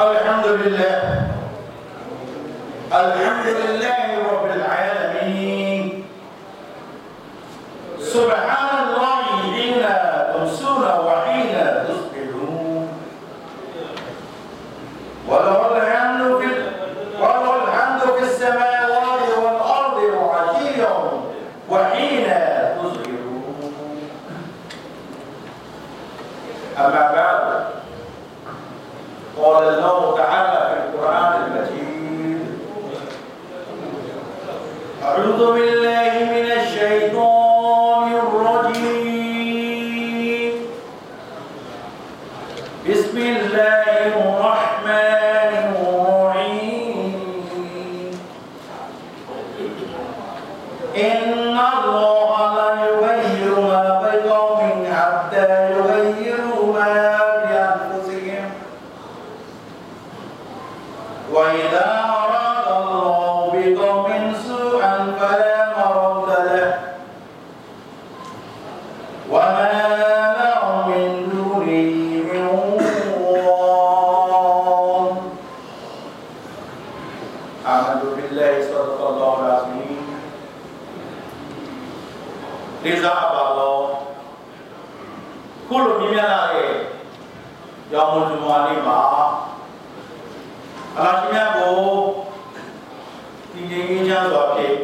الحمد لله. الحمد لله رب العالمين. سبحان آمنت بالله صدق الله العظيم لذا أبى الله كل من ينال يوم الجمعة ما အလားရှိမြတ်ကိုဒီငြိမ်းချမ်းစွာဖြင့်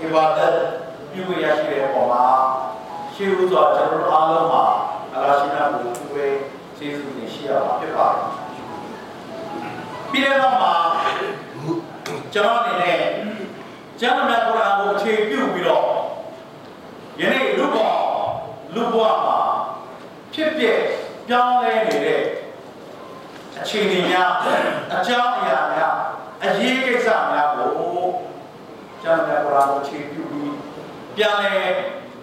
အဘာဒတ်ပြုရရှိတဲ့အပေါ်မှာရှေးဥစွာကျွန်တော်တို့အားလုံးမှာအလားရှိမြတ်ကိုပြုဝဲကျေးဇူးတင်ရှိရပါဖြစ်ပါတယ်။ပြီးတော့မှ ကျွန်တော်အနေနဲ့ကျမ်းမြတ်ကုရ်အာန်ကိုအခြေပြုပြီးတော့ယနေ့လူ့ဘဝလူ့ဘဝမှာဖြစ်ပျက်ပြောင်းလဲနေတဲ့အခြေအနေများအကြောင်းအရာများအရေးကိစ္စများကိုကျမ်းစာကုရ်အာန်ကိုအခြေပြုပြီးပြန်လည်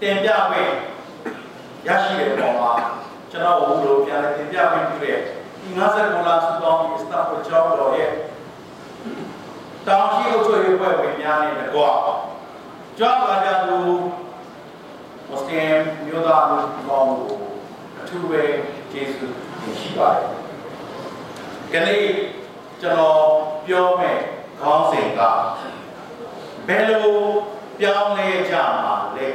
တင်ပြခွင့်ရရှိတဲ့ပုံမှာကျွန်တော်ဘုလိုပြန်လည်တင်ပြခွင့်ပြုတဲ့ဒီ59လစုပေါင်းဒီစတာဖို့ကြောင်းတော်ရဲ့ တောင်ရှိအုပ်ချုပ်ရေးဖွဲ့ဝင်များနဲ့တကွကြောင်းလာကြသူမွတ်စလင်မျိုးသားမျိုးပေါင်းကိုအထူးပဲကျေးဇူးတင်ရှိပါတယ်ကနေ့ကျွန်တော်ပြောမယ်ခေါင်းစဉ်ကဘယ်လိုပြောင်းလဲကြမှာလဲ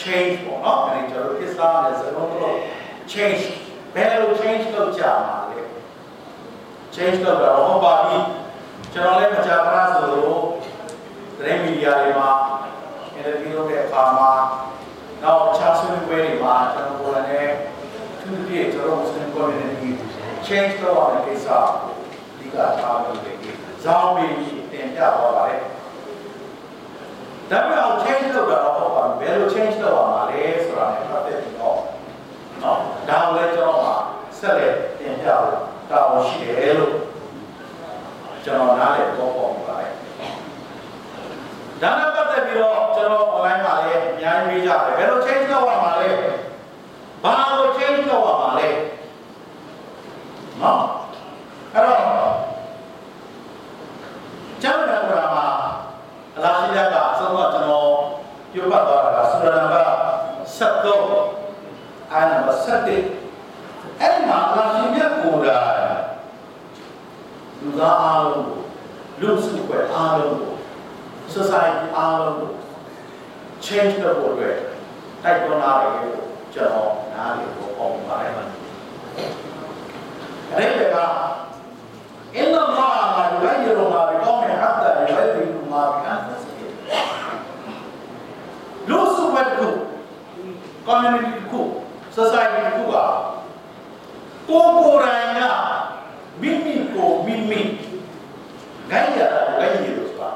change ပေါ့နော်ဒီနေ့ကျွန်တော်ပြစားတဲ့စကားတော့ change ဘယ်လို change လုပ်ကြမှာလဲ change လုပ်တာတော့ဟုတ်ပါပြီ ကျွန်တော်လည်းမကြာခဏဆိုလို့သတင်းမီဒီယာတွေမှာ interview လုပ်တဲ့အခါမှာနောက်ချာဆွေးနွေးပွဲတွေမှာကျွန်တော်ကိုယ်လည်းသူတို့ပြည့်ကျွန်တော် Muslim community change လုပ်ရတဲ့ကိစ္စကိုအဓိကထားလို့လေဇောင်းပြီးတင်ပြသွားပါတယ်။ဒါပေမဲ့ change လုပ်တာတော့ဟုတ်ပါဘူး။ဘယ်လို change လုပ်ရမှာလဲဆိုတာနဲ့ပတ်သက်ပြီးတော့နော်ဒါကိုလည်းကျွန်တော်ကဆက်လက်တင်ပြလို့တာဝန်ရှိတယ်လို့ ကျွန်တော်နားလည်တော့ပေါ့ပါတယ်။ဒါနဲ့ပတ်သက်ပြီးတော့ကျွန်တော် online မှာလည်းအများကြီးမေးကြတယ်။ဘယ်လို change လုပ်ရမှာလဲ။ဘာကို change လုပ်ရမှာလဲ။နော်အဲ့တော့ကျမ်းစာကမှာအလားရှိတဲ့ကအဆုံးတော့ကျွန်တော်ပြုတ်ပတ်သွားတာကဆူရနံပါတ်73အာနံပါတ်7အဲ့ဒီမှာအလားရှိမြတ်ကိုယ်တိုင် လူသားအားလုံးကိုလူစုခွဲအားလုံးကို society အားလုံးကို change လုပ်ဖို့အတွက်တိုက်တွန်းလာတယ်လို့ကျွန်တော်နားလည်ဖို့ပေါ့ပါတယ် ربك إن الله لا يغير ما بقوم حتى يغيروا ما بأنفسهم လူစုဝတ်ကို community ကို society ကိုကကိုကိုယ်တိုင်ကမိမိကိုမိမိ ဂိုင်းရတာဂိုင်းရလို့ဆိုတာ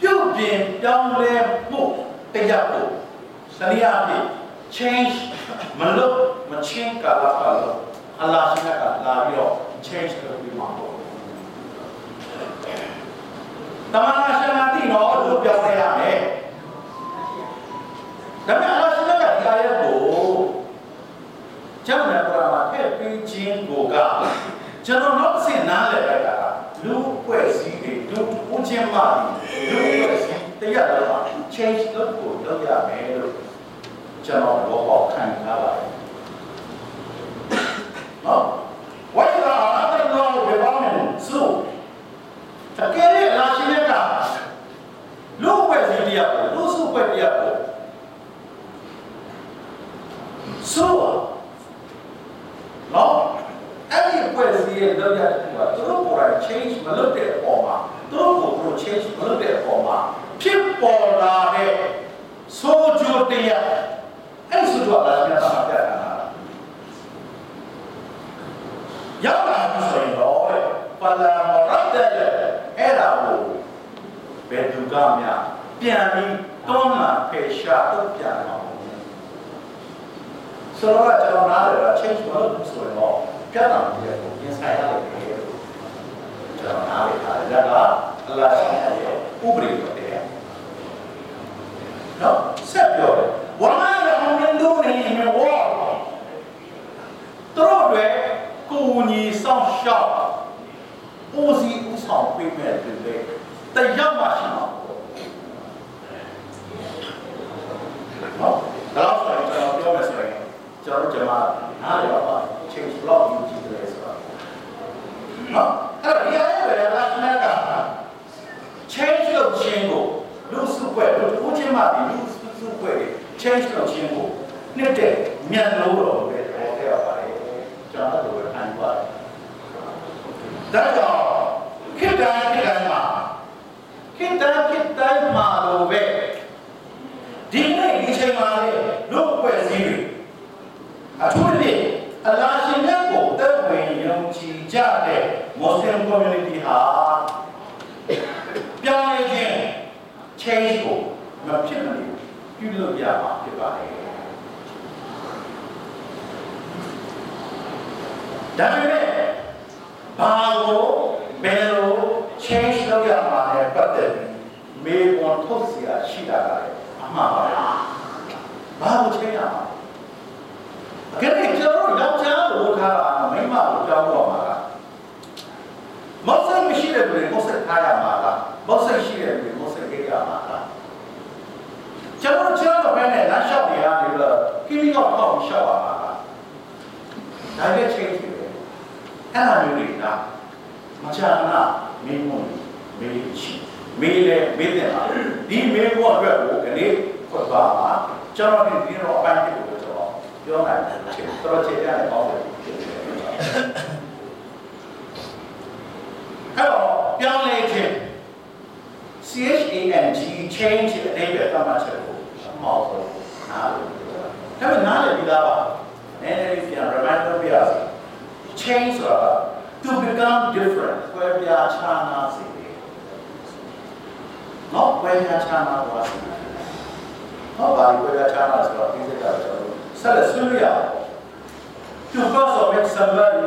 ပြုတ်ပြင်ပြောင်းလဲဖို့တရားဖို့စနည်းအားဖြင့် change မလုပ်မချင်းကာလပါလို့အလ္လာဟ်ရှိကလာပြီးတော့ change လုပ်ပြီးမှာပေါ့တမန်တော်ရှင်မတိတော့လို့ပြောရရမယ်ဒါပေမဲ့အလ္လာဟ်ရှိကဒီအာယတ်ကိုကျမ်းစာကုရ်အာန်မှာထည့်ပေးခြင်းကိုကကျွန်တော်နောက်ဆင့်နားလည်လိုက်တာကလူ ဖွဲ့စည်းတွေလူဦးချင်းမှလူဖွဲ့စည်းတရားတော်မှာ change လုပ်ကိုလုပ်ရမယ်လို့ကျွန်တော်ဘောပေါက်ခံထားပါတယ်နော်ဝိဇာအာတလောဘေဘာမင်းဆိုတကယ်လေလာရှိတဲ့ကလူဖွဲ့စည်းတရားကိုလူစုဖွဲ့တရားကိုဆို မြတ်လို့တော့ တော်ချေရတယ်ပေါ့အဲ့တော့ပြောင်းလဲခြင်း CHANG change အဓိပ္ပာယ်သတ်မှတ်ချက်ကိုအမောက်ဆုံးနားလို့ဒါပေမဲ့နားလည်းပြီးသားပါနည်းနည်းပြန် reminder ပြရစီ change ဆိုတာ to become different ကွဲပြားခြားနားစေတယ်နော်ကွဲပြားခြားနားသွားစေတယ်နော်ဘာလို့ကွဲပြားခြားနားဆိုတော့ဒီစကားကျွန်တော်ဆက်လက်ဆွေးနွေးရအောင် to first of make somebody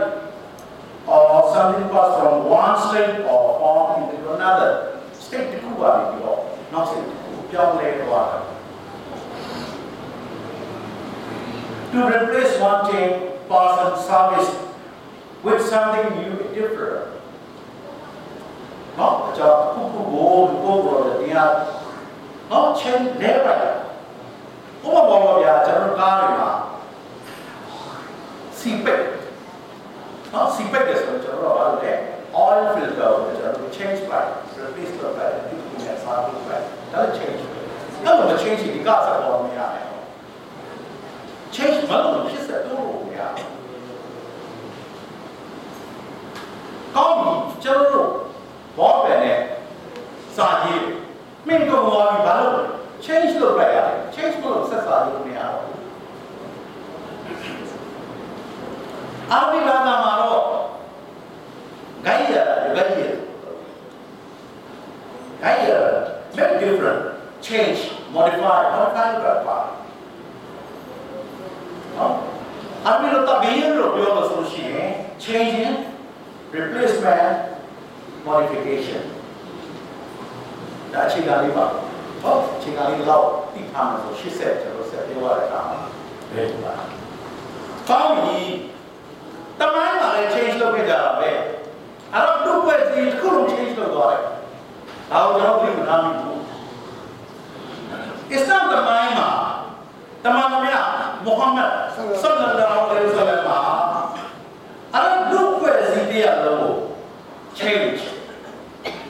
or something pass from one state or form into another state တစ်ခုပါပြီးတော့နောက် state တစ်ခုပြောင်းလဲသွားတာ to replace one thing person service with something new and different နော်အကြောင်းခုခုကိုကိုကိုတော့တရားနော် change လဲပါဥပမာပေါ်ပြကျွန်တော်ကားတွေမှာ စီပက်နော်စီပက်တယ်ဆိုတော့ကျွန်တော်တို့ဘာလို့လဲ oil filter ကိုကျွန်တော်တို့ change ပါ replace လုပ်ပါတယ်ဒီကုနဲ့စားဖို့ပဲဒါ change အဲ့လိုမ change ဒီကားဆက်ပေါ်မရဘူး change မလုပ်ဖြစ်စတော့လို့မရဘူးကောင်းပြီကျွန်တော်တို့ဘောပယ်နဲ့စာရေးမင်းတို့ဘာလို့ဘာလို့ change လုပ်လိုက်ရတယ် change မလုပ်ဆက်စားလို့မရဘူး အာရဗီဘာသာမှာတော့ဂိုင်းရဂိုင်းရဂိုင်းရ very different change modify modify ကပါနော်အာရဗီလိုတဘီရလို့ပြောလို့ဆိုရှိရင် changing replacement modification ဒါအခြေခံလေးပါဟုတ်အခြေခံလေးတော့သိထားမှာဆို80ကျွန်တော်ဆက်ပြောရတာဟုတ်ပါကောင်းပြီ တမိုင်းမှာလည်း change လုပ်ခဲ့ကြတာပဲအဲ့တော့ဒုပွဲစီတစ်ခုလုံး change လုပ်သွားတယ်ဒါကိုကျွန်တော်ပြင်ထားမိဘူးအစ္စလာမ်တမိုင်းမှာတမန်တော်မြတ်မုဟမ္မဒ်ဆလ္လာလာဟူအလိုင်းဝါဆလမ်မှာအဲ့တော့ဒုပွဲစီတရားလုံးကို change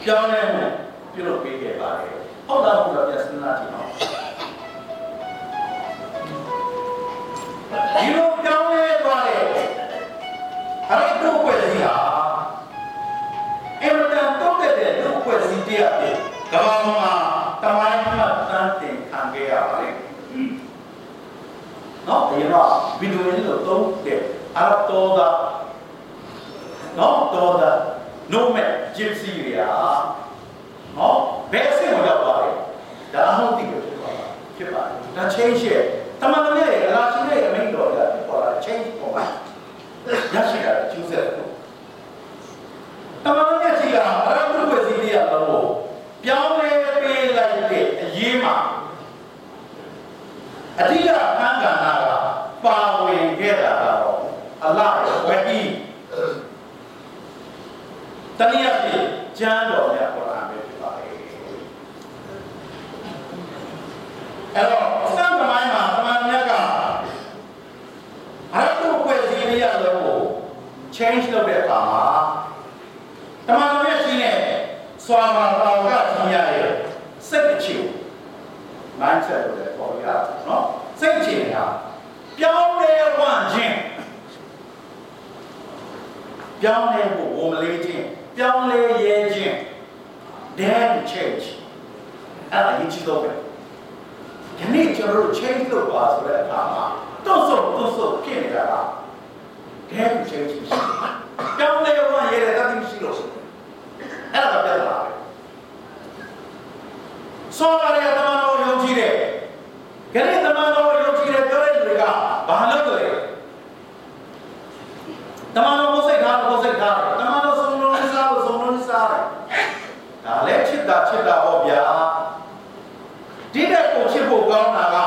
ပြောင်းလဲမှုပြုလုပ်ပေးခဲ့ပါတယ်ဟုတ်လားဟုတ်လားပြန်စဉ်းစားကြည့်အောင်ဒီလို တဲ့လူ့ဖွဲ့စည်းတရားဖြစ်ကမ္ဘာမှာတမိုင်းမှတန်းတင်ခံခဲ့ရပါလိမ့်မယ်။နော်ဒီတော့ဗီဒီယိုလေးတော့သုံးတယ်အရတော်တာနော်တော်တာ no man gypsy ရာနော်ဘယ်အဆင့်ကိုရောက်ပါလဲဒါဟုတ်ပြီဖြစ်ပါလားဖြစ်ပါလားဒါ change ရဲ့တမန်တော်ရဲ့အလားရှိတဲ့အမိန့်တော်ကဖြစ်ပေါ်လာ change ပေါ်ပါရရှိတာ choose တယ်တမန်တော်ရဲ့ကြည်ရာ ပြောင်းလဲပေးလိုက်တဲ့အရေးမှာအဓိကအခန်းကဏ္ဍကပါဝင်ခဲ့တာကတော့အလ္လာဟ်ရဲ့ဝဟီတနည်းအားဖြင့်ကျမ်းတော်မြတ်ကုရ်အာန်ပဲဖြစ်ပါတယ်အဲ့တော့အစ္စလာမ်သမိုင်းမှာတမန်တော်မြတ်ကအရဘ်ဖွဲ့စည်းလေးရလို့ change လုပ်တဲ့အခါမှာတမန် တော်မြတ်ကြီးနဲ့စွာမာတော်ကကြီးရရဲ့စိတ်အခြေ mindset လို့လည်းပေါ်ရတာเนาะစိတ်အခြေဟာပြောင်းလဲဝန့်ခြင်းပြောင်းလဲဖို့ဝန်မလေးခြင်းပြောင်းလဲရဲခြင်း dare to change အဲ့ဒါအရေးကြီးတော့ပဲဒီနေ့ကျွန်တော်တို့ change လုပ်ပါဆိုတဲ့အခါမှာတွတ်ဆုပ်တွတ်ဆုပ်ဖြစ်နေတာက dare to change မရှိဘူးပြောင်းလဲဝန့်ရဲတဲ့တတိမရှိလို့ အဲ့ဒါကပြဿနာပဲဆောလာရတမန်တော်ယုံကြည်တယ်ခရီးတမန်တော်ယုံကြည်တယ်ပြောတဲ့လူတွေကဘာလုပ်လဲတမန်တော်ကိုစိတ်ထားကိုစိတ်ထားတမန်တော်ဆုံးလုံးစားကိုဆုံးလုံးစားတယ်ဒါလည်းချစ်တာချစ်တာဟောဗျာဒီတဲ့ကိုချစ်ဖို့ကောင်းတာက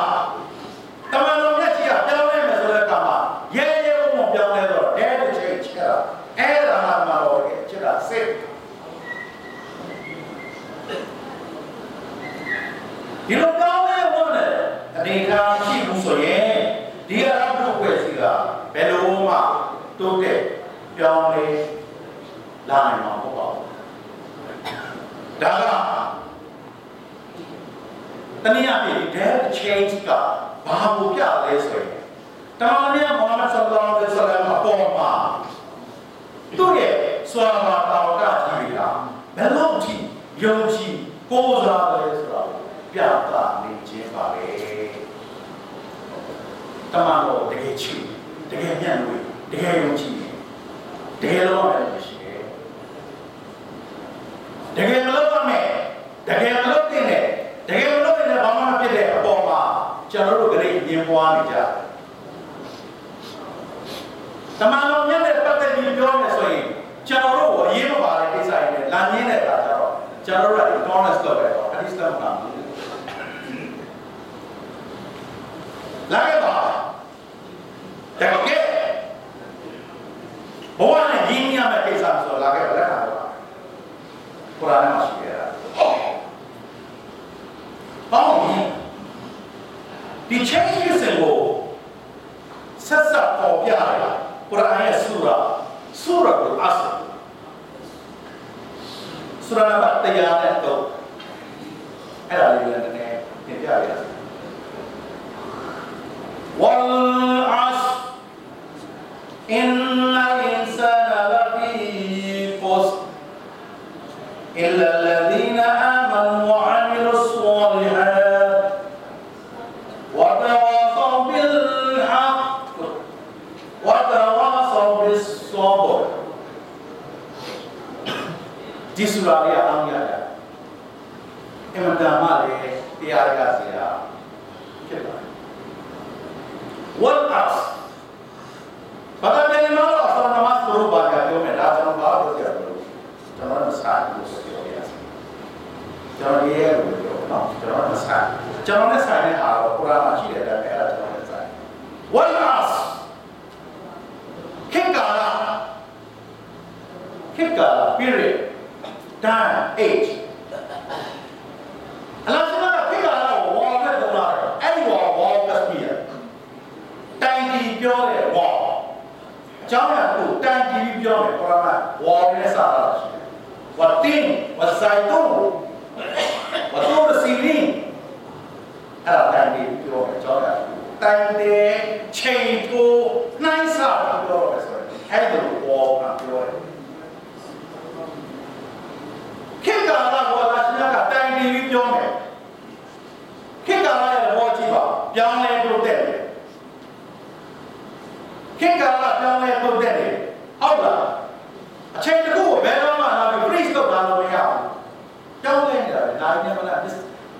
တမန်တော်မြတ်ကြီးကပြောင်းလဲမယ်ဆိုတဲ့ကမှာရဲရဲဝံ့ပြောင်းလဲတော့ dare to change အဲ့ဒါအဲ့ဒါမှမတော်ရဲ့ချစ်တာစိတ်ဒီလိုကောင်းတဲ့ဝန်နဲ့အနေထားရှိဘူးဆိုရင်ဒီအရဘုဖွဲ့စည်းက ဘယ်လိုမှတိုးတက်ပြောင်းလဲလာနိုင်မှာမဟုတ်ပါဘူးဒါကတနည်းအားဖြင့် that change ကဘာကိုပြလဲဆိုရင်တမန်တော်မြတ်မုဟမ္မဒ်ဆလ္လာလဟ်အလိုင်းဝါဆလမ်အပေါ်မှာသူ့ရဲ့ဆွာမာတော်ကကြီးကဘယ်လောက်ထိယုံကြည်ကိုးစားတယ်ဆိုတာကိုပြသနေခြင်းပါပဲတမန်တော်တကယ်ချစ် တကယ်ညံ့လို့တကယ်ယုံကြည်တကယ်လုံးတယ်ရှိတယ်တကယ်မလုပ်ရမယ်တကယ်မလုပ်တဲ့နဲ့တကယ်မလုပ်တဲ့ဘာမှမဖြစ်တဲ့အပေါ်မှာကျွန်တော်တို့ကလေးရင်ပွားနေကြတမန်တော်မြတ်နဲ့ပတ်သက်ပြီးပြောမယ်ဆိုရင်ကျွန်တော်တို့အရေးမပါတဲ့ကိစ္စတွေနဲ့လမ်းရင်းတဲ့အခါကျတော့ကျွန်တော်တို့က honest လုပ်တယ်ပေါ့ hadith ကမှာလာခဲ့ပါ တကယ်ဘဝနဲ့ရင်းရမယ့်ကိစ္စဆိုလာခဲ့ပါလက်ခံပါကုရ်အာန်မှာရှိရတာပေါ့ဒီ changes ကိုဆက်ဆက်ပေါ်ပြရတယ်ကုရ်အာန်ရဲ့ဆူရာဆူရာကိုအဆဆူရာနံပါတ်100နဲ့တော့အဲ့ဒါလေးလည်းနည်းနည်းသင်ပြရအောင် والعصر إن الإنسان لفي خسر إلا الذين آمنوا وعملوا الصالحات وتواصوا بالحق وتواصوا بالصبر di surah yang ada. Imam Damari dia agak siap. Wal ကျွန်တော်ရဲ့လို့ပြောတော့ကျွန်တော်မစားကျွန်တော်နဲ့ဆိုင်တဲ့အားတော့ကုရ်အာန်မှာရှိတဲ့အတိုင်းအဲ့ဒါကျွန်တော်နဲ့ဆိုင် what else ခေတ်ကာလခေတ်ကာလ period time age အလားတူပဲခေတ်ကာလကိုဝါနဲ့တော့လာအဲ့ဒီဝါဝါကစပီးတိုင်တီပြောတယ်ဝါအကြောင်းအရာကိုတိုင်တီပြောတယ်ကုရ်အာန်ဝါနဲ့စာတာရှိတယ်ဝတ်တင်ဝတ်ဆိုင်တုံဝတ်တူစီလင်း အဲ့ဒါတိုင်တီပြောတယ်အကြောင်းအရာတိုင်တယ်ချိန်တိုးနှိုင်းစာပြောတယ်ဆိုရင်အဲ့ဒါကိုဝါကပြောတယ်ခေတ်ကာလကိုအလရှိမြတ်ကတိုင်တီပြောမယ်ခေတ်ကာလရဲ့ဘောကြည့်ပါပြောင်းလဲတိုးတက်တယ်ခေတ်ကာလပြောင်းလဲတိုးတက်တယ်ဟုတ်လားအချိန်တစ်ခုကိုဘယ်တော့မှလာပြီး freeze လုပ်တာလို့မရဘူးပြောင်းလဲနေတာလေဒါကြီးနဲ့မလား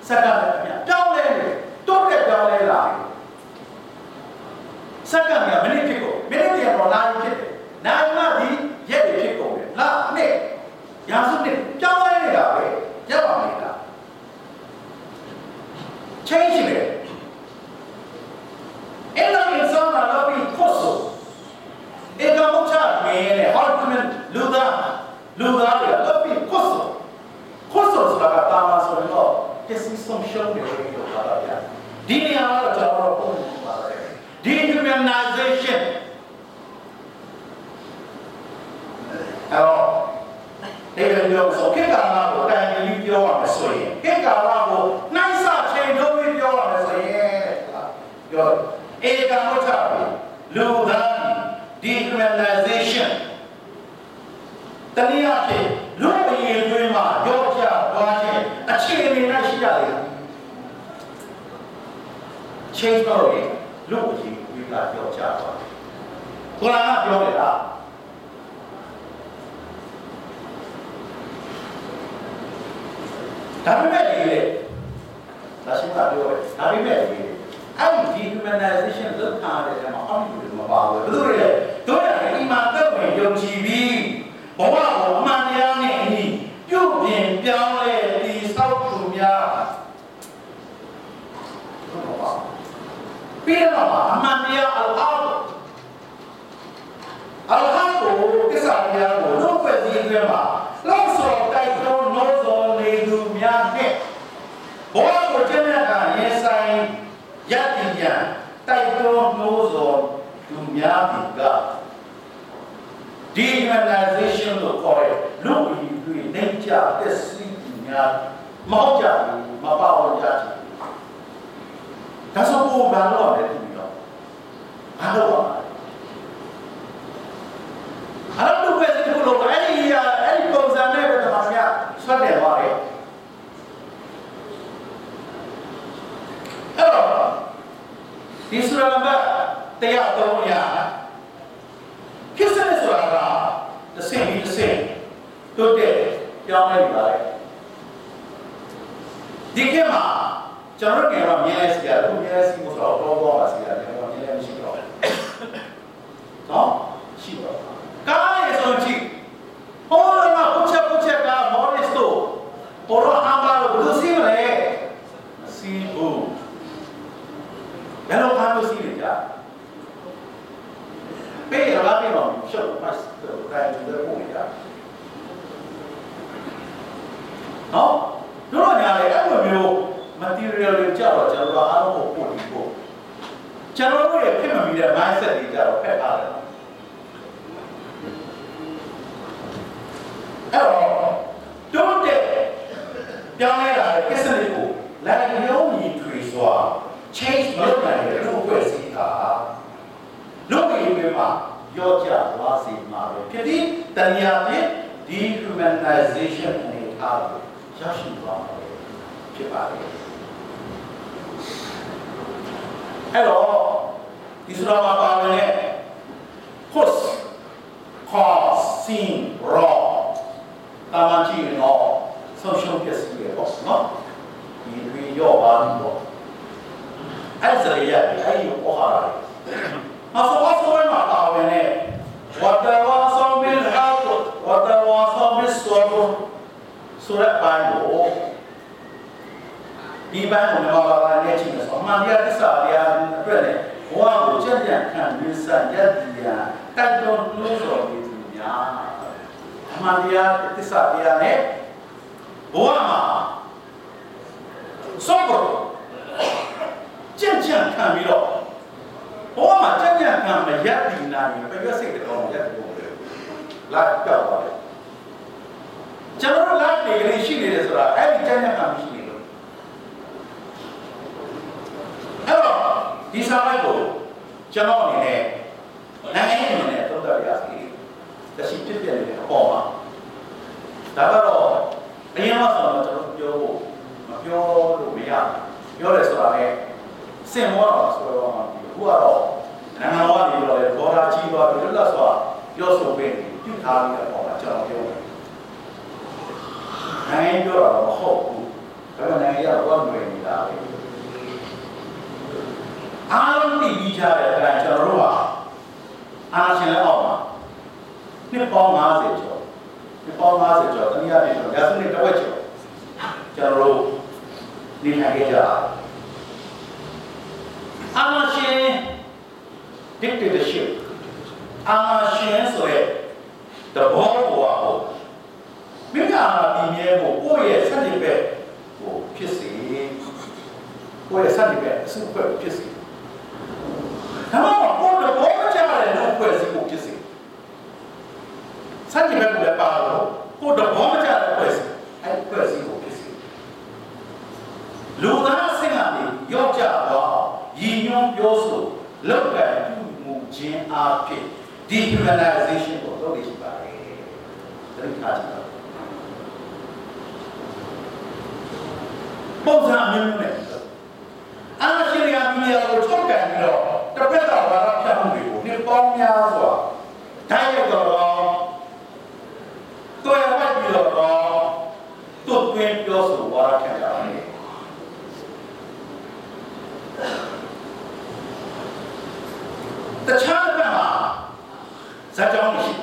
စက္ကန့်နဲ့အမြပြောင်းလဲနေတိုးတက်ပြောင်းလဲလာတယ်စက္ကန့်ကမိနစ်ဖြစ်ကုန်မိနစ်တည်းတော့နာရီဖြစ်တယ်နာရီမှဒီရက်တွေဖြစ်ကုန်တယ်လားနေ့ရာစုနှစ်ပြောင်းလဲနေတာပဲရပါမယ်လား change လေအဲ့လိုအစမ်းလာပြီးခေါ်ဆိုဧကမုချမဲနဲ့ ultimate လူသားလူသားတွေတော့ပြီးခေါ်ဆိုခေါ်ဆိုဆိုတာကတာမဆိုရင်တော့ပစ္စည်းဆုံး ရှုံးတယ်လို့ပြောတာဗျာဒီနေရာတော့ကျွန်တော်တို့ပုံပါတယ်ဒီ humanization အဲ့တော့ဒီလိုမျိုးဆိုခေတ်ကာလကိုတိုင်ပြီးပြောရမယ်ဆိုရင်ခေတ်ကာလကိုနိုင်စချိန်ထုတ်ပြီးပြောရမယ်ဆိုရင်ပြောဧကမုထလူသား decriminalization တနည်းအားဖြင့်လူ့အရေးတွေမှာရောကြသွားခြင်းအခြေအနေနဲ့ရှိကြတယ် change တော့လေလူ့အရေးတွေကရောကြသွားတယ်ကိုရကပြောတယ်လားဒါပေမဲ့လေဒါရှိမှပြောတယ်ဒါပေမဲ့လေအဲ့ဒီ dehumanization လုပ်ထားတဲ့နေရာမှာအောက်လူတွေမပါဘူးဘယ်လိုလဲတို့ရတယ်ဒီမှာတော့ဝင်ယုံကြည်ပြီးဘဝကိုအမှန်တရားနဲ့အညီပြုပြင်ပြောင်းလဲဒီဆောက်သူများ ပြီးတော့အမှန်တရားအလ္လာဟ်အလ္လာဟ်ကိုကိစ္စတရားကိုလုပ်ွက်စည်းအတွင်းမှာလောက်စောတိုက်တွန်းလို့စောနေသူများနဲ့ဘဝကိုကျင့်တဲ့အခါရင်ဆိုင်ရည်တည်ရန်တိုက်တွန်းလို့စောသူများဒီက dehumanization လို့ခေါ်တဲ့လူ့အရေးတွေနေကြတဲ့စီးသူများမဟုတ်ကြဘူးမပါဝင်ကြဘူး ဒါဆိုကိုဘာလို့လဲဒီတော့ဘာလို့လဲအဲ့လိုပဲဒီလိုအဲ့ဒီအဲ့ဒီပုံစံနဲ့ပဲတမန်များဆွတ်တယ်ပါလေအဲ့တော့ဒီစရမတ်တရားတော်ရဖြစ်စတဲ့ဆိုတာကတစ်ဆင့်ပြီးတစ်ဆင့်တိုးတက်ပြောင်းလဲနေပါလေဒီခေတ်မှာ ကျွန်တော်တို့ကတော့မြင်လဲစီရတယ်ဘုမြင်လဲစီလို့ဆိုတော့တော့တော့ပါစီရတယ်ကျွန်တော်မြင်လဲမရှိတော့နော်ရှိတော့ကားရဲ့ဆိုကြည့်ဟောလာပုချက်ပုချက်ကမော်ရစ်တို့ပေါ်တော့အမလာလို့ဘယ်လိုစီးမလဲမစီးဘူးဘယ်လိုကားလို့စီးလဲကြာပေးရလားပေးတော့ရှုပ်ပါစတော့တိုင်းတယ်ပို့ရနော်တို့ညာလေအဲ့လိုမျိုး material တွေကြတော့ကျွန်တော်တို့အားလုံးကိုပို့ပြီးပို့ ကျွန်တော်တို့ရဲ့ဖြစ်မမီတဲ့ mindset တွေကြတော့ဖက်ထားတယ်အဲ့တော့တို့တဲ့ပြောင်းလဲလာတဲ့ကိစ္စတွေကိုလည်းရုံးကြီးတွေစွာ change မလုပ်နိုင်တဲ့လူ့ဖွဲ့စည်းတာလူ့ပြည်ပြည်မှာရောကြသွားစေမှာပဲဖြစ်ပြီးတရားဖြင့် dehumanization အနေထားကိုရရှိသွားမှာဖြစ်ပါတယ် အဲ့တော့ဒီစရာမှာပါဝင်တဲ့ cause cause sin raw တာမန်ကြည့်ရင်တော့ဆုံးရှုံးပျက်စီးရပေါ့နော်ဒီတွေရော့ပါလို့ပေါ့အဲ့စရိယအဲ့ဒီ ဒီပိုင်းကိုမြန်မာဘာသာနဲ့ကြည့်မယ်ဆိုအမှန်တရားသစ္စာတရားအတွက်နဲ့ဘဝကိုကြံ့ကြံ့ခံပြီးစရက်တရားတိုက်တွန်းလို့ဆိုပြီးသူများအမှန်တရားသစ္စာတရားနဲ့ဘဝမှာစောဖို့ကြံ့ကြံ့ခံပြီးတော့ဘဝမှာကြံ့ကြံ့ခံမရက်ဒီနိုင်ပြည့်စိတ်တော်ရက်ဖို့လာကြောက်ပါလေကျွန်တော်တို့ live တွေကလေးရှိနေတယ်ဆိုတာအဲ့ဒီကြံ့ကြံ့ခံရှိနေလို့ အဲ့တော့ဒီစာလိုက်ကိုကျွန်တော်အနေနဲ့နိုင်ငံရေးအနေနဲ့သုံးသပ်ရစီတရှိဖြစ်ပြနေတဲ့အပေါ်မှာဒါကတော့အရင်ကဆိုတော့ကျွန်တော်ပြောဖို့မပြောလို့မရပြောတယ်ဆိုတာလေစင်မောတော့ဆိုတော့မှအခုကတော့နိုင်ငံတော်ကနေပြီးတော့ဘောဓာကြီးသွားပြီးလွတ်လပ်စွာပြောဆိုပေးနေပြုထားပြီးတော့ပေါ့ကျွန်တော်ပြောတယ်နိုင်ပြောတာမဟုတ်ဘူးဒါပေမဲ့နိုင်ရတော့ຫນွေနေတာပဲအားလုံး သိပြီးကြတဲ့အတိုင်းကျွန်တော်တို့ကအာရှင်လည်းအောက်မှာနှစ်ပေါင်း50ကျော်နှစ်ပေါင်း50ကျော်တနည်းအားဖြင့်ရာစုနှစ်တစ်ဝက်ကျော်ကျွန်တော်တို့နေထိုင်ခဲ့ကြတာအာရှင် dictatorship အာရှင်ဆိုရဲတဘောပေါ်ဟောမိဂါပြည်မြဲကိုကိုယ့်ရဲ့စက်တိပဲဟိုဖြစ်စေကိုယ့်ရဲ့စက်တိပဲအစုအဖွဲ့ဖြစ်စေ ဒါမှမဟုတ်ကိုယ်တဘောမချတဲ့လူဖွဲ့စည်းကိုဖြစ်စေစက်တိပဲကိုလည်းပါတော့ကိုယ်တဘောမချတဲ့ဖွဲ့စည်းအဲ့ဖွဲ့စည်းကိုဖြစ်စေလူသားအဆင့်ကနေရောက်ကြတော့ရည်ညွှန်းပြောဆိုလောက်ကပြုမှုခြင်းအဖြစ် dehumanization ကိုလုပ်နေရှိပါတယ်။ဒါခါကြည့်ပုံစံမျိုးနဲ့အာရှိရိယာမီဒီယာကိုထုတ်ကန်ပြီးတော့ တစ်ဖက်ကဝါဒဖြတ်မှုတွေကိုနှစ်ပေါင်းများစွာဓာတ်ရုပ်တော်တော်ရဝတ်ပြီးတော့တုတ်တွင်းပြောဆိုဝါဒဖြတ်ကြတယ်တခြားဘက်မှာဇာတ်ကြောင်းရှိ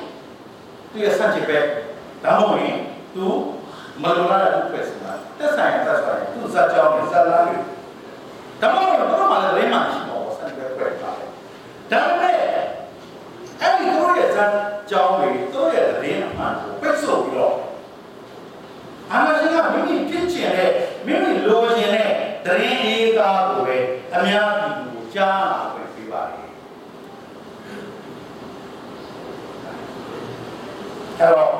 သူရဲ့စန့်ကျင်ဘက်ဒါမှမဟုတ်ရင်သူမလိုလားတဲ့ဖွဲ့စည်းတာတက်ဆိုင်တက်ဆိုင်သူဇာတ်ကြောင်းနဲ့ဇာတ်လမ်းတွေဒါမှမဟုတ်တော့မှလည်းလိမ့်မှရှိတော့စန့်ကျင်ဘက်ဖွဲ့ထားတယ်ဒါပေမဲ့အဲ့ဒီတို့ရဲ့ဇာတ်ကြောင်းတွေတို့ရဲ့သတင်းအမှန်ကိုပိတ်ဆို့ပြီးတော့အာမရှင်ကမိမိဖြစ်ချင်တဲ့မိမိလိုချင်တဲ့သတင်းရေးသားကိုပဲအများပြည်သူကိုကြားနာခွင့်ပေးပါတယ်အဲ့တော့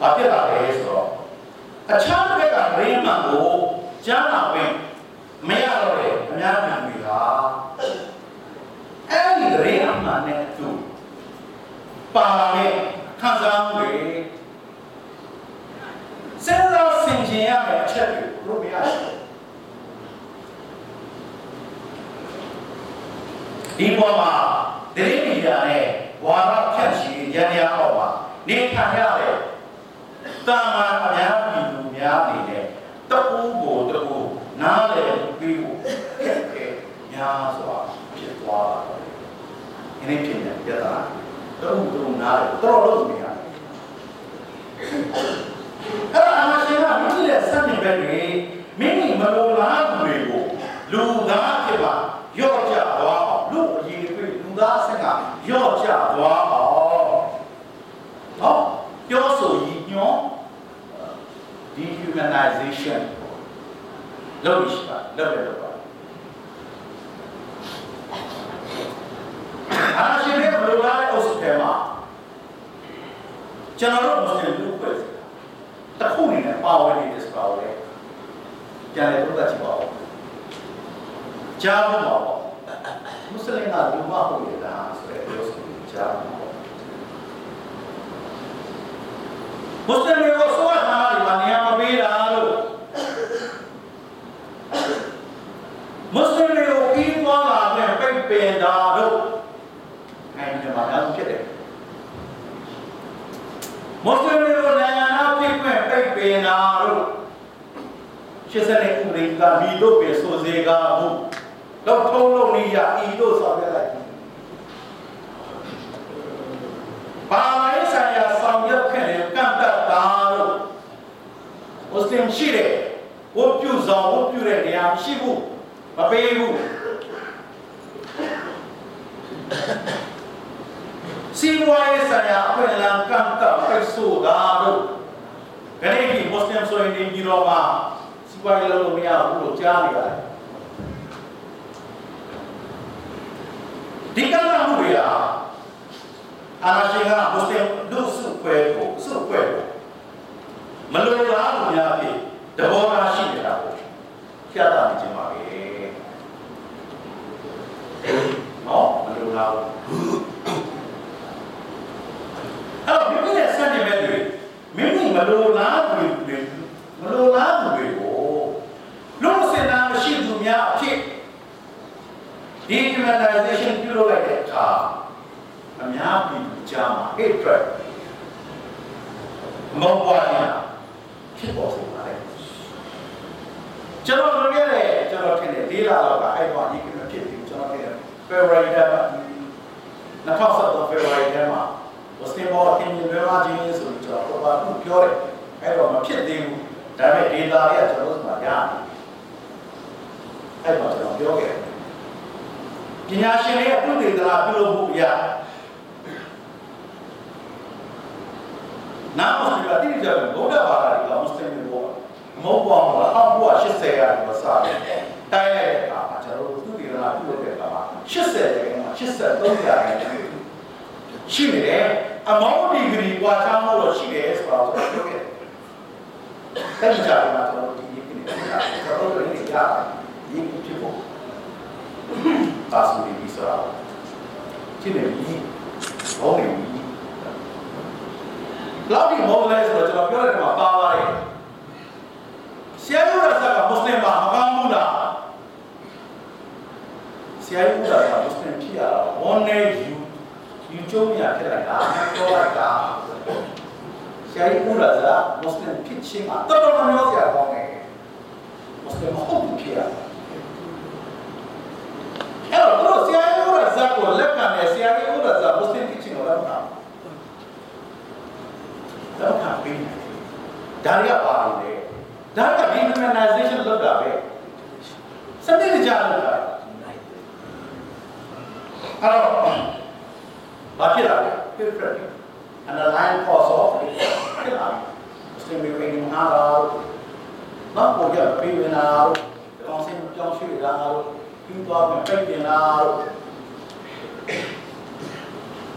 ဘာဖြစ်လာလဲဆိုတော့အခြားတစ်ဘက်ကရင်းမှန်ကိုကြားနာဝင်မရတော့လေအများပြည်သူကအဲ့ဒီရင်းမှန်နဲ့အတူပါတဲ့ခံစားမှုတွေစဉ်းစားဆင်ခြင်ရမယ့်အချက်တွေလို့မရဘူးဒီပေါ်မှာဒိဋ္ဌိမီဒီယာနဲ့ဝါဒဖြန့်ချီရန်ရအောက်မှာနေထိုင်ရတဲ့ တာမန်အများပြည်သူများနေတဲ့တပူးကိုတပူးနားလေပြီးဖို့ခက်ခဲများစွာဖြစ်သွားတာ။ဒီနေ့ဖြစ်နေပြတာတပူးတပူးနားလေတော့လို့မရဘူး။အဲ့ဒါအမှရှင်ကမိမိရဲ့စံတင်ဘက်တွေမိမိမလိုလားသူတွေကိုလူသားဖြစ်ပါရော့ကြသွားအောင်လူအရေးတွေလူသားအဆင့်ကရော့ကြသွားအောင်ဟောပြောဆိုရည်ညွှန်း dehumanization လုပ်ရှိပါလုပ်ရတော့ပါအားရှိတဲ့ဘလိုလားအုပ်စုထဲမှာကျွန်တော်တို့မွတ်စလင်လူဖွဲ့စည်းတာတစ်ခုအနေနဲ့ပါဝင်နေတဲ့စပါဝဲပြန်လေတို့ကကြည့်ပါဦးကြားဖို့ပါပေါ့မွတ်စလင်ကလူမဟုတ်ရတာဆိုတဲ့ပြောဆိုကြားဖို့ပေါ့မွတ်စလင်တွေကိုဆိုရတာဒီမှာနေရာမပေးတာလို့ မွတ်စလင်တွေကိုပြီးသွားလာတဲ့ပိတ်ပင်တာတို့အဲဒီမှာလည်းဖြစ်တယ်မွတ်စလင်တွေကိုနိုင်ငံသားဖြစ်ခွင့်ပိတ်ပင်တာတို့ရှစ်စတဲ့ဥပဒေကမိတို့ပဲဆိုစေကမှုတော့ထုံးလုံးနေရဤတို့ဆိုပြလိုက်ဘာလဲဆိုင်ရာဆောင်ရွက်ခဲ့တဲ့ကန့်တက်တာတို့မွတ်စလင်ရှိတဲ့ဝတ်ပြုဆောင်ဝတ်ပြုတဲ့နေရာရှိဘူး မပေးဘူးစီဝိုင်းဆိုင်ရာအခွင့်အလမ်းကန့်တက်ပိတ်ဆို့တာတို့ခဏဒီမွတ်စလင်ဆိုရင်ဒီတော့မှာစီဝိုင်းလုံးလို့မရဘူးလို့ကြားနေရတယ်ဒီကံမှုတွေဟာအာရှင်ကမွတ်စလင်လူစုဖွဲ့ကိုစုဖွဲ့ကိုမလိုလားလို့များပြီတဘောထားရှိနေတာကိုဖြတ်တာနေခြင်းပါပဲ နော်မလိုလားအဲ့တော့မိမိရဲ့စံတင်မဲ့တွေမိမိမလိုလားတွေမလိုလားတွေကိုလုံးစင်တာမရှိသူများအဖြစ် dehumanization ပြုလုပ်လိုက်တဲ့အခါအများပြည်ကြားမှာ hatred မုန်းပွားခြင်းဖြစ်ပေါ်စေပါတယ်ကျွန်တော်တို့ရဲ့ကျွန်တော်ထင်တယ်လေးလလောက်ကအဲ့တော့ဒီကိမဖြစ် ပြီးကျွန်တော်ထင်တယ် February ထဲမှာ2017 February ထဲမှာ Muslim ဘောအင်းကြီးမြန်မာချင်းဆိုပြီးကျွန်တော်ဘာလို့ပြောတယ်အဲ့တော့မဖြစ်သေးဘူးဒါပေမဲ့ data တွေကကျွန်တော်တို့မှာရတယ်အဲ့တော့ကျွန်တော်ပြောခဲ့ပညာရှင်တွေကပြုတေသလားပြုလို့မှုရနာမစကတိကျတယ်ဘုရားဘာသာတွေကမွတ်စလင်တွေပေါ့မဟုတ်ပါဘူးလား1980ရာကိုစတယ်တိုင်းရဲ့အခါ မှာကျွန်တော်တို့ပြုတေသလားပြုလို့တဲ့အခါမှာ80တဲ့ကမှာ83ရာခိုင်နှုန်းရှိနေတယ်အမောင်းဒီဂရီကွာချောင်းလို့ရှိတယ်ဆိုတော့ကျွန်တော်ပြောခဲ့တယ်ကြတယ်မှာကျွန်တော်ဒီဒီကိစ္စကျွန်တော်တို့ဒီကြားဒီဖြစ်ဖို့ပါစူဒီဆိုတော့ကြည့်နေပြီဟောနေပြီလောက်ဒီမောလဲဆိုတော့ကျွန်တော်ပြောတဲ့နေရာမှာပါပါတယ်ဆရာကြီးကကမွတ်စလင်ပါမကောင်းဘူးလားဆ ရာကြီးကမွတ်စလင်ဖြစ်ရတာဝန်နေယူယူကျုံးရဖြစ်လိုက်တာပြောလိုက်တာဆရာကြီးကမွတ်စလင်ဖြစ်ချင်းမှာတော်တော်များများဆရာကောင်းတယ်မွတ်စလင်မဟုတ်ဘူးဖြစ်ရတာအဲ့တော့တို့ဆရာကြီးကဇက်ကိုလက်ခံတယ်ဆရာကြီးကဇက်မွတ်စလင်ဖြစ်ချင်းကိုလက်ခံတော့ခံပြီးဒါတွေကပါနေတယ်ဒါက dehumanization လုပ်တာပဲစနစ်ကြလုပ်တာ အဲ့တော့ဘာဖြစ်လာလဲ different underlying cause of it ဖြစ်လာစတင်ပြီးဝင်လာတော့တော့ပေါ်ရပြီးဝင်လာတော့ကောင်းစင်ကြောင်းရှိလာတော့ပြီးတော့ပြိတ်တင်လာတော့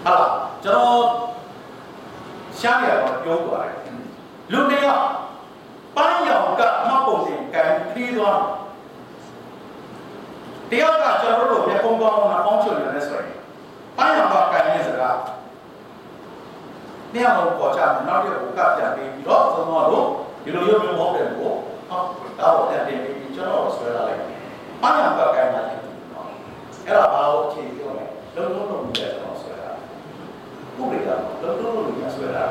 ဟာကျွန်တော်ရှားရတော့ပြောသွားတယ်လူတယောက်ပန်းရောင်ကမှတ်ပုံတင်ကံခီးသွားတယောက်ကကျွန်တော်တို့မျက်ကုံးကောင်းမှာပေါင်းချွတ်နေတယ်ဆိုရင် ပန်းရောင်ကကံရဲ့စကားမြောက်ပေါ်ချမယ်နောက်တစ်ခုကပြန်ပြီးပြီးတော့သုံးတော့ဒီလိုရုပ်မျိုးမဟုတ်တယ်ကိုဟောတော့တက်တင်ပြီးကျွန်တော်ဆွဲလာလိုက်ပန်းရောင်ကကံမှာလေအဲ့တော့ဘာလို့ချိန်ပြောလဲလုံးလုံးလုံးပြီးတယ်ကျွန်တော်ဆွဲတာပုဂ္ဂိုလ်ကလုံးလုံးလုံးပြီးဆွဲတာ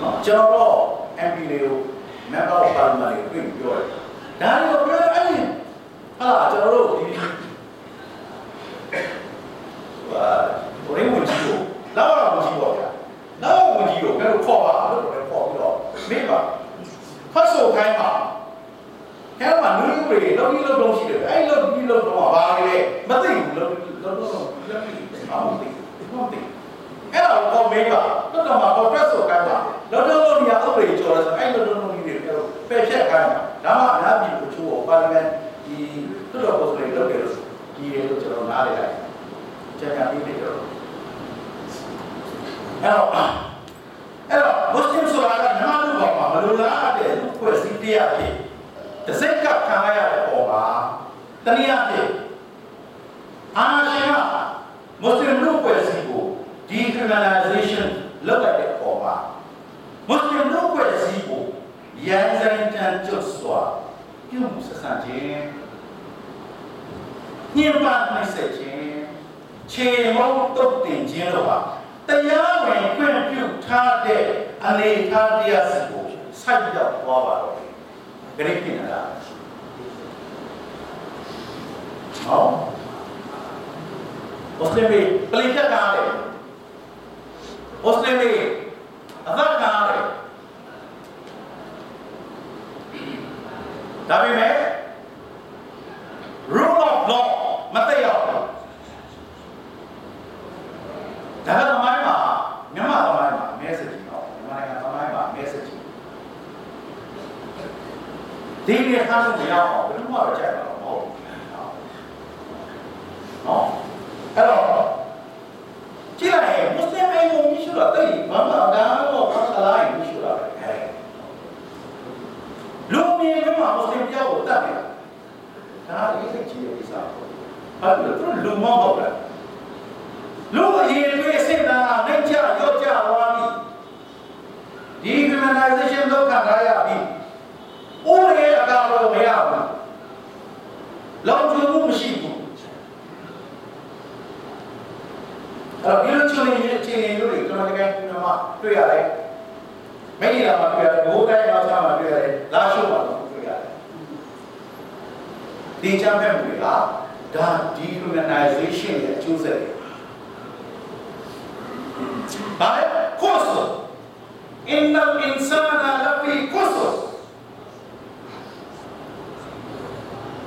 နော်ကျွန်တော်တော့ MP တွေကို member of parliament တွေတွေ့ပြောတယ်ဒါတွေကိုပြောအဲ့ဒီဟာကျွန်တော်တို့ဒီ ဟာဘယ်ဝင်ကြီးကိုလောက်တော့ဝင်ကြီးပေါ့ဗျာလောက်ဝင်ကြီးကိုဘယ်လိုခေါ်ပါလို့တော့ခေါ်ပြီးတော့မေးပါဖတ်ဆိုခိုင်းပါအဲမှာနူးနူးတွေလောက်ပြီးလောက်တော့ရှိတယ်အဲ့လောက်ပြီးလောက်တော့ဘာလဲမသိဘူးလောက်လောက်တော့လက်ပြီးဘာမှမသိဘူးမသိအဲ့တော့ကောမေးပါတော့တော့မှာ contract ဆိုခိုင်းပါလောက်တော့လို့နေရာဥပဒေကျော်တယ်ဆိုအဲ့လောက်တော့လို့နေတယ်ပယ်ဖြတ်ခိုင်းပါဒါမှအများပြည်ကိုချိုးပါလီမန်ဒီတော်တော်ပုံစံလုပ်တယ်လို့ ဒီရေလို့ကျွန်တော်နားလေလိုက်ကျန်ကျန်ပြီးတယ်တော့အဲ့တော့အဲ့တော့ဘုရားဆိုတာကနမလူပေါ်မှာမလိုလားတဲ့လူဖွဲ့စည်းတရားဖြစ်တစ်စိတ်ကခံရတဲ့ပုံမှာတနည်းအားဖြင့်အာရှင်ကမွတ်စလင်လူဖွဲ့စည်းကို decriminalization လုပ်တဲ့ပုံမှာမွတ်စလင်လူဖွဲ့စည်းကိုရန်ဆိုင်တန်ကျွတ်စွာပြုမှုဆက်ဆံခြင်း ညှဉ်းပန်းနှိပ်စက်ခြင်းခြေမုံတုတ်တင်ခြင်းတို့ဟာတရားဝင်ခွင့်ပြုထားတဲ့အနေထားတရားစီကိုစိုက်ရောက်သွားပါတော့ဂရိပိနလာဟောမွတ်စလင်တွေပလိဖြတ်ကားတယ်မွတ်စလင်တွေအသက်ကားတယ်ဒါပေမဲ့ rule of law မတက်ရောက်ဘူးဒါကသမိုင်းမှာမြန်မာသမိုင်းမှာ message တော့မြန်မာနိုင်ငံသမိုင်းမှာ message ဒီနေ့ထားလို့မရအောင်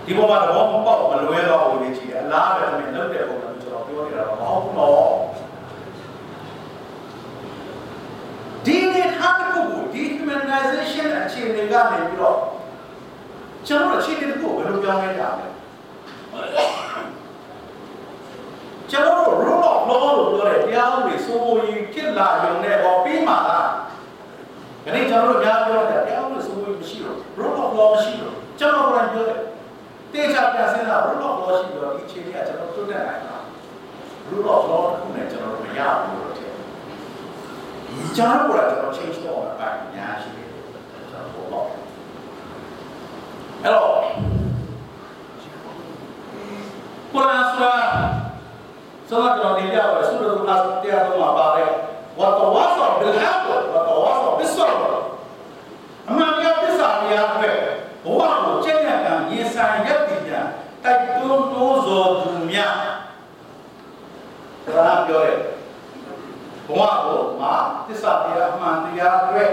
ဒီပေါ်မှာတော့မပေါ့မလွဲတော့ဘူးလေကြည့်အလားပဲမင်းလုပ်တဲ့ပုံစံကျွန်တော်ပြောနေတာတော့မဟုတ်ဘူးနော်ဒီနေ့ဟာတခုဒီ humanization အခြေအနေကနေပြီးတော့ကျွန်တော်အခြေအနေတခုဘယ်လိုပြောင်းလဲကြမလဲကျွန်တော်တို့ rule of law လို့ပြောတဲ့တရားဥပဒေစိုးမိုးရေးဖြစ်လာရုံနဲ့ဟောပြီးမှလားခဏကျွန်တော်တို့များပြောတယ်တရားဥပဒေစိုးမိုးရေးမရှိတော့ rule of law မရှိတော့ကျွန်တော်ကပြောတယ် တေချာပြန်စင်းတာ rule of law ရှိတော့ဒီအခြေအနေကကျွန်တော်တို့တက်နိုင်တာ rule of law ခုနဲ့ကျွန်တော်တို့မရဘူးလို့ထင်ကျွန်တော်တို့ကကျွန်တော် change တော့အပိုင်းညာရှိတယ်ကျွန်တော်ပေါ့အဲ့တော့ကုရ်အာန်ဆရာဆိုတော့ကျွန်တော်ဒီပြပါဆူရတ်အတ်တရားတော်မှာပါတယ်ဝတ်တဝါဆောဘီလ်ဟက်ဝတ်တဝါဆောဘစ်ဆာအမှန်တရားသစ္စာတရားအတွက်ဘဝကိုကျင့်ရကံရင်ဆိုင်ရပ်တည်ကြတိုက်တွန်းတိုးစော်သူများဒါကပြောတယ် ဘဝကိုမှာသစ္စာတရားအမှန်တရားအတွက်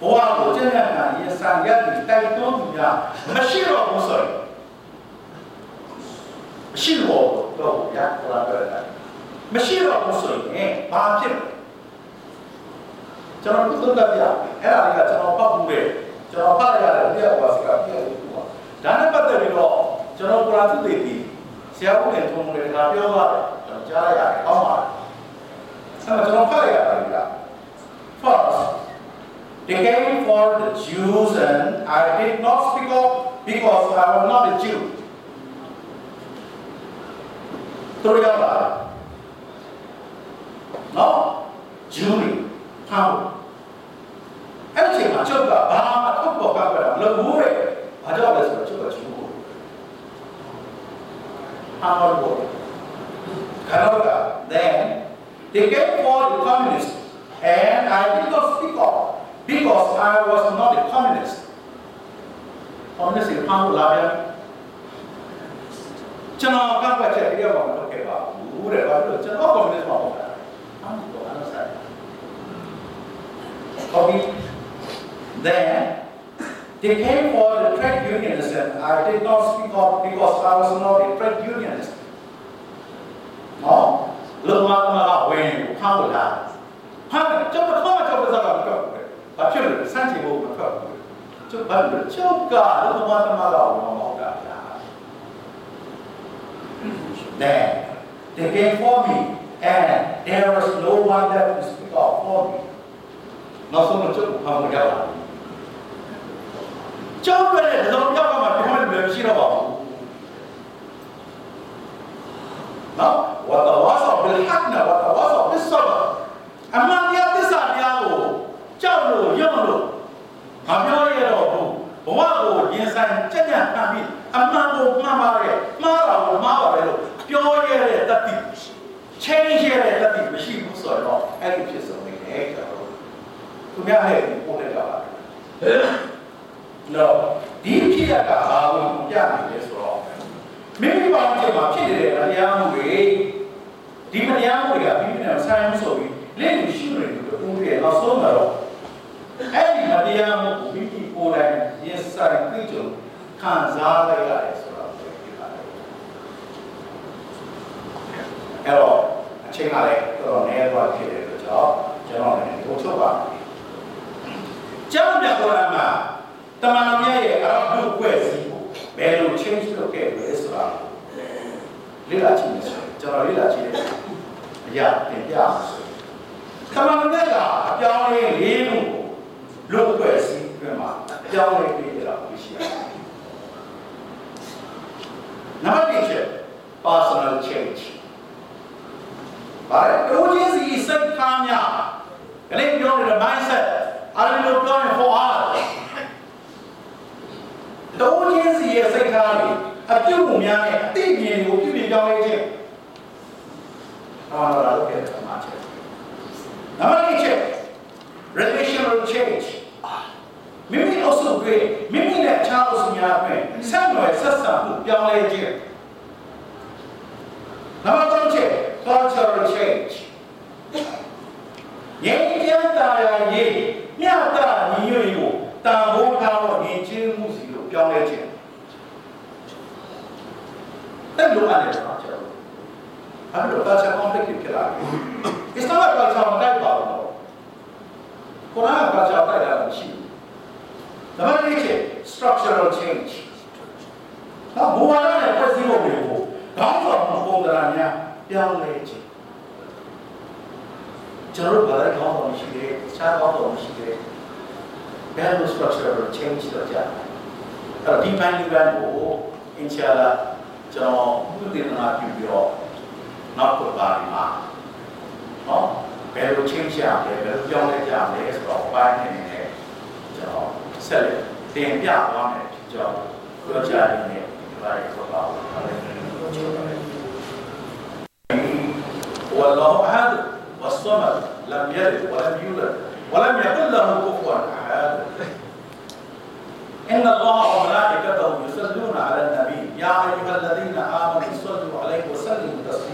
ဘဝကိုကျင့်ရကံရင်ဆိုင်ရပ်တည်တိုက်တွန်းသူများမရှိတော့ဘူးဆိုရင်မရှိတော့တော့ရတာပြောတယ်မရှိတော့ဘူးဆိုရင်ဘာဖြစ်လဲကျွန်တော်တို့သုံးသပ်ပြအဲ့ဒါတွေကကျွန်တော်ပတ်မှုတဲ့ကျွန်တော်ဖတ်ရတဲ့တရားပါစကားပြည့်လို့ပါဒါနဲ့ပတ်သက်ပြီးတော့ကျွန်တော်ကုရ်အာန်သုတေသီဆရာဦးနဲ့ထုံးတယ်ဒါပြောပါတယ်ကျွန်တော်ကြားရတယ်အောင်းပါတယ် အဲ့တော့ကျွန်တော်ဖတ်ရတာက first they came for the Jews and I did not speak up because I was not a Jew တို့ရပါနော်ဂျူးတွေဟောင်းအဲ့ဒီအချိန်မှာကျုပ်ကဘာမှထုတ်ပေါ်ကပ်ကြတာမလုပ်ဘူးတဲ့ဘာကြောင့်လဲဆိုတော့ကျုပ်ကဂျူးကိုဟောင်းလို့ခါတော့က then they came for the communists and I did not speak up because I was not a communist communist ဟောင်းလာပြန်ကျွန်တော်ကပတ်ချက်တရားပေါ်မှာလုပ်ခဲ့ပါဘူးတဲ့ဘာလို့ကျွန်တော် communist မှာပေါ့ဟောင်းတော့အဲ့ဒါဆိုင် copy then they came for the trade unionism I did not speak up because I was not a trade unionist နော် လုံမမကဝင်ကိုဖောက်လာဟာကျွန်တော်ခေါ်ကျွန်တော်စကားမပြောဘူးဘာဖြစ်လဲစမ်းချင်ဖို့မပြောဘူးကျွန်တော်ဘာလို့ချုပ်ကလုံမမကဝင်မဟုတ်တာဗျာ then they came for me and there was no one that would speak up for me နောက်ဆုံးတော့ကျုပ်ကဘာမှမကြောက်ဘူးကျုပ်ပဲလေတော့ကြောက်ကမှပြောလို့လည်းမရှိတော့ပါဘူးနော် ဝတ်တော်ဝါဆောဘယ်ဟက်နာဝတ်တော်ဝါဆောဘစ်ဆာအမှန်တရားသစ္စာတရားကိုကြောက်လို့ယုံလို့မပြောရတော့ဘူးဘဝကိုရင်ဆိုင်ကြက်ကြက်ခံပြီးအမှန်ကိုမှန်ပါရဲ့မှားတာကိုမှားပါတယ်လို့ပြောရတဲ့တတိချင်းရတဲ့တတိမရှိဘူးဆိုတော့အဲ့ဒီဖြစ်ဆုံးနေတယ်ကျွန်တော်သူများဟဲ့ပို့လိုက်တာပါနော်ဒီဖြစ်ရတာဘာလို့ပြနေလဲဆိုတော့မိမိဘာလို့မှာဖြစ်နေတဲ့တရားမှုတွေ ဒီမတရားမှုတွေကပြီးပြီးတော့ဆိုင်မှုဆိုပြီးလက်လူရှိနေတယ်ဦးရဲ့နောက်ဆုံးတော့အဲ့ဒီမတရားမှုကိုမိမိကိုယ်တိုင်ရင်ဆိုင်သိကြခံစားလိုက်ရတယ်ဆိုတော့ဖြစ်ပါတယ်အဲ့တော့အချိန်ကလည်းတော်တော်နည်းသွားဖြစ်တယ်လို့ကြောင့်ကျွန်တော်လည်းဒီကိုချုပ်ပါမယ်ကျောင်းမြတ်ကုရ်အာန်မှာတမန်တော်ရဲ့အရဘုဖွဲ့စည်းဖို့ဘယ်လို change လုပ်ခဲ့လဲဆိုတာလေ့လာကြည့်မယ်ဆိုရင်ကျွန်တော်လေ့လာကြည့်တယ်အ ရာတင်ပြအောင်ဆိုတမန်တော်ရဲ့အပြောင်းလဲလေးခုကိုလူဖွဲ့စည်းပြမှာအပြောင်းလဲပေးကြတာကိုရှိရတယ်နံပါတ်1ချက် personal change ဘာလဲကိုချင်းစီစိတ်ထားများကလေးပြောနေတဲ့ mindset အားလုံးပြောရင် for us တိုးချင်းစီရဲ့စိတ်ထားတွေအပြုတ်မှုများနဲ့အသိဉာဏ်ကိုပြုပြင်ပြောင်းလဲခြင်း ဘာလို့လာလို့ခဲ့တယ်မှာချက်နံပါတ်1ချက် relational change မိမိအဆုတွေမိမိနဲ့အခြားအဆုများအတွင်းဆက်နွယ်ဆက်ဆံမှုပြောင်းလဲခြင်းနံပါတ်3ချက် cultural change ရင်းကျန်းတာယာရေးမြတ်တာညီညွတ်ရေးကိုတန်ဖိုးထားတော့ယဉ်ကျေးမှုစီကိုပြောင်းလဲခြင်းအဲ့လိုအနေနဲ့ပါကျွန်တော် အဲ့လို culture conflict ဖြစ်လာတယ် Islam culture မတိုက်ပါဘူးတော့ကုရ်အာန် culture တိုက်တာမရှိဘူးဒါမှမဟုတ် structural change တော့ဘူဝါဒနဲ့ဖွဲ့စည်းပုံတွေကိုခေါင်းဆောင်မှုပုံသဏ္ဍာန်များပြောင်းလဲခြင်းကျွန်တော်တို့ဘာလဲခေါင်းဆောင်ရှိတယ်ခြားခေါင်းဆောင်ရှိတယ်ဘယ်လို structural change တော့ကြာအဲ့တော့ဒီပိုင်းဒီပိုင်းကို inshallah ကျွန်တော်ပြုတင်နာပြုပြီးတော့ not good body mind. 어? 배로 칭시하게, 배로 경례하게 해서 과연에 저 셀, 대비하고에 저 그자리에 말해서 가고 والله أحد والصمد لم يلد ولم يولد ولم يكن له كفوا أحد إن الله وملائكته يصلون على النبي يا أيها الذين آمنوا صلوا عليه وسلموا تسليما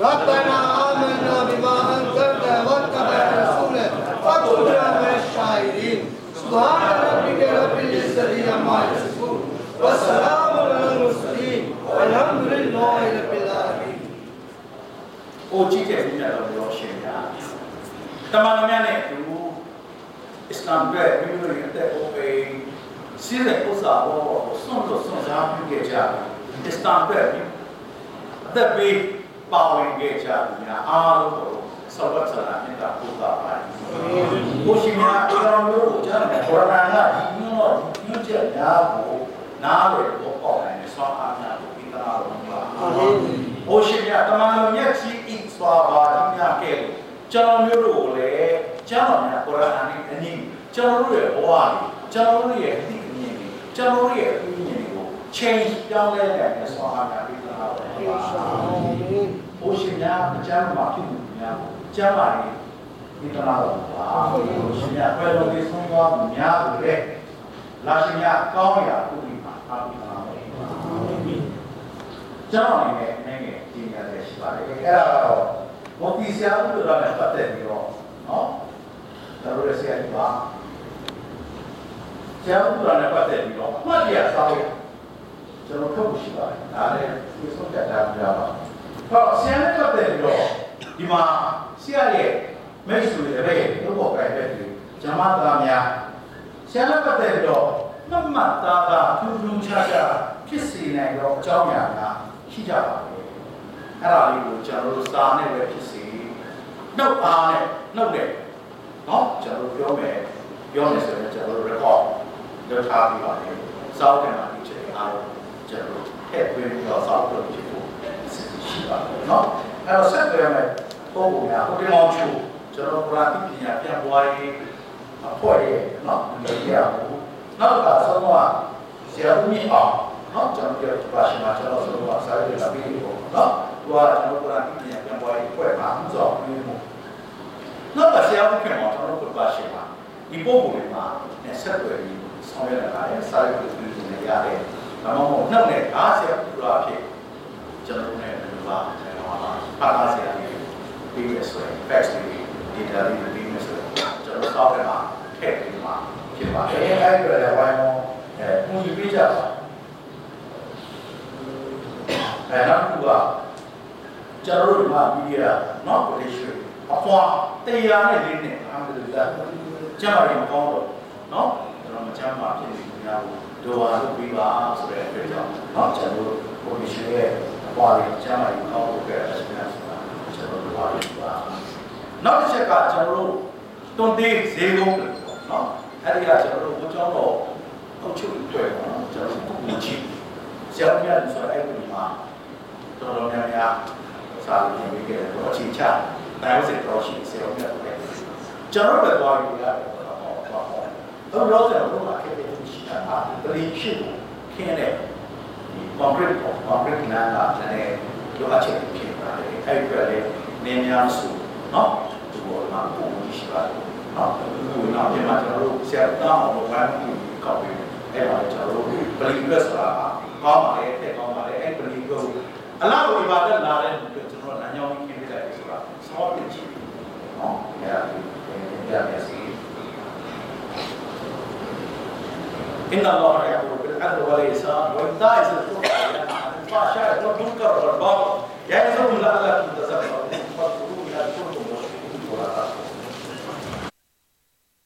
ربنا آمنا بما أنزلت واتبع رسوله فاكتبنا من الشاهدين سبحان ربك رب العزة عما يصفون وسلام على المرسلين والحمد لله رب العالمين 我今天你来了，我先讲。他妈的，面呢，如 İslam ve Cumhuriyet'te o beyin size uza o sundu sunsa hüküce İslam ve da bir ပဲစီးတဲ့ဥစ္စာကိုစွန့်လို့စွန့်စားပြုခဲ့ကြတယ်အစ္စလာမ်ရဲ့အသက်ပေးပါဝင်ခဲ့ကြတယ်များအားလုံးကိုဆောဝတ်ဆလာမြတ်တာပူတာပါတယ်ဘုရှင်များအရောမျိုးကိုကြားတယ်ကုရ်အာန်ကဒီမျိုးတော့ဒီမျိုးချက်များကိုနားလည်ဖို့ပေါ့နိုင်တယ်ဆောင်းအားများကိုဒီကနာတော်ပါအာမင်ဘိုးရှင်မြတ်တမန်တော်မြတ်ကြီးဤစွာပါဒီမြတ်ကဲလို့ကျွန်တော်မျိုးတို့ကိုလည်းကျောင်းတော်များကုရ်အာန်နဲ့အနည်းကျွန်တော်တို့ရဲ့ဘဝတွေကျွန်တော်တို့ရဲ့အသိအမြင်တွေကျွန်တော်တို့ရဲ့အသိအမြင်တွေကို change ပြောင်းလဲနိုင်တဲ့စွာအားများပြီးသားပါ ဘုရားရှင်များအကျမ်းမှာဖြစ်မှုများကိုကျမ်းပါရင်ဒီကနာတော်ပါဘုရားရှင်များဘယ်လိုဒီဆုံးသွားမှုများကိုလဲလာရှင်များကောင်းရာဥပ္ပိပါအားပြီးသားပါဘုရားကျွန်တော်အနေနဲ့အနေနဲ့ကြီးညာတယ်ရှိပါတယ်အဲ့ဒါကတော့ဘောတီဆရာဦးတို့လည်းပတ်သက်ပြီးတော့နော်ကျွန်တော်တို့ဆရာကြီးပါဆရာဦးတို့လည်းပတ်သက်ပြီးတော့အမှတ်တရစောင်းကျွန်တော်ထုတ်ရှိပါတယ်ဒါလည်းဒီဆုံးဖြတ်တာပြပါ တော့ဆရာနဲ့ပတ်သက်ပြီးတော့ဒီမှာဆရာရဲ့မိတ်ဆွေတွေလို့ပေါ်ကြတဲ့ဒီဂျမသားများဆရာနဲ့ပတ်သက်ပြီးတော့မှတ်မှတ်သားသားထူးထူးခြားခြားဖြစ်စေနိုင်တော့အကြောင်းအရာများရှိကြပါလေအဲ့ဒါလေးကိုကျွန်တော်တို့စာနဲ့ပဲဖြစ်စေနှုတ်အားနဲ့နှုတ်နဲ့နော်ကျွန်တော်တို့ပြောမယ်ပြောမယ်ဆိုရင်ကျွန်တော်တို့ record လုပ်ထားပြီးပါလေစောက်တယ်မှာဒီချက်အားလုံးကျွန်တော်တို့ထည့်သွင်းပြီးတော့စောက်လို့ဖြစ်ဖို့ ရှိပါမယ်နော်အဲ့တော့ဆက်သွယ်မယ်ပုံပုံများဟိုဒီမောင်ချူကျွန်တော်ပရာတိပညာပြန်ပွားရေးအဖွဲ့ရဲ့နော်ဒီရအောင်နောက်ကဆုံးတော့ဆရာဦးမြင့်အောင်နော်ကျွန်တော်ပြောပါရှင်မှာကျွန်တော်ဆိုတော့စာရေးလာပြီးတော့နော်သူကကျွန်တော်ကဒီပြန်ပြန်ပွားရေးဖွဲ့မှာဥစ္စာပြီးမှုနောက်ကဆရာဦးခင်မောကျွန်တော်တို့ပါရှင်မှာဒီပုံပုံတွေမှာနဲ့ဆက်သွယ်ပြီးဆောင်ရွက်လာတယ်စာရေးပြီးပြီးနေရတယ်ဒါမှမဟုတ်နှုတ်နဲ့အားဆရာဦးလာဖြစ်ကျွန်တော်တို့နဲ့ ဒီပါကျွန်တော်ကပါလာဆရာကြီးပြီးရဆိုရင် fax တွေ data တွေပြီးရဆိုရင်ကျွန်တော်စောက်တယ်မှာထည့်ပြီးမှာဖြစ်ပါတယ်အဲအဲ့ဒါလည်းဝိုင်းတော့အဲပုံယူပေးကြပါအဲနောက်တစ်ခုကကျွန်တော်တို့မှာပြီးရနော်ကိုလေးရွှေအဖွာတရားနဲ့လေးနဲ့အမှန်တရားကျမ်းမာရေးမကောင်းတော့နော်ကျွန်တော်မချမ်းသာဖြစ်နေကြဘူးဒိုဝါလုပ်ပြီးပါဆိုတဲ့အတွက်ကြောင့်နော်ကျွန်တော်တို့ကိုလေး ရွှေရဲ့အဖွာလေးကျမ်းမာရေးကောင်းဖို့အတွက်အစီအစဉ်ဆိုတာကျွန်တော်တို့ပါလို့ပါနောက်တစ်ချက်ကကျွန်တော်တို့တွန်သေးဈေးကုန်းနော်အဲ့ဒီကကျွန်တော်တို့ဘုကျောင်းတော်အုပ်ချုပ်တွေ့ပါနော်ကျွန်တော်တို့ဒီချင်းဆရာမြတ်ဆိုတဲ့အဲ့ဒီမှာတော်တော်များများစာရင်းပေးခဲ့တယ်တော့အချိန်ချနိုင်စေတော့ရှိဆရာမြတ်ပဲကျွန်တော်တို့သွားပြီးရတယ်တော့ဟောတော့တော့တော့ကျွန်တော်တို့ကခဲ့တဲ့ရှိတာဟာတတိရှိကိုခင်းတဲ့ ဒီ concrete concrete နာကလည်းဒီအချက်ဖြစ်ပါတယ်အဲ့ဒီကလည်း နေများဆိုနော်ဒီပေါ်မှာပုံရှိပါတယ်နော်ဒီနောက်ပြန်မှာကျွန်တော်တို့ဆရာတောင်းအောင်ဝမ်းပြီးကောက်ပြီးအဲ့ပါကျွန်တော်တို့ပလီပက်ဆိုတာကောင်းပါလေတဲ့ကောင်းပါလေအဲ့ပလီကိုအလားတူဒီပါတက်လာတဲ့ကျွန်တော်လမ်းကြောင်းကြီးပြင်ပြလိုက်ဆိုတာ small ဖြစ်ချင်နော်အဲ့ဒါဒီပြန်ပြန်စီ إن الله يأمر بالعدل والإحسان وإيتاء ذي القربى وينهى عن الفحشاء والمنكر والبغي يعظكم لعلكم تذكرون.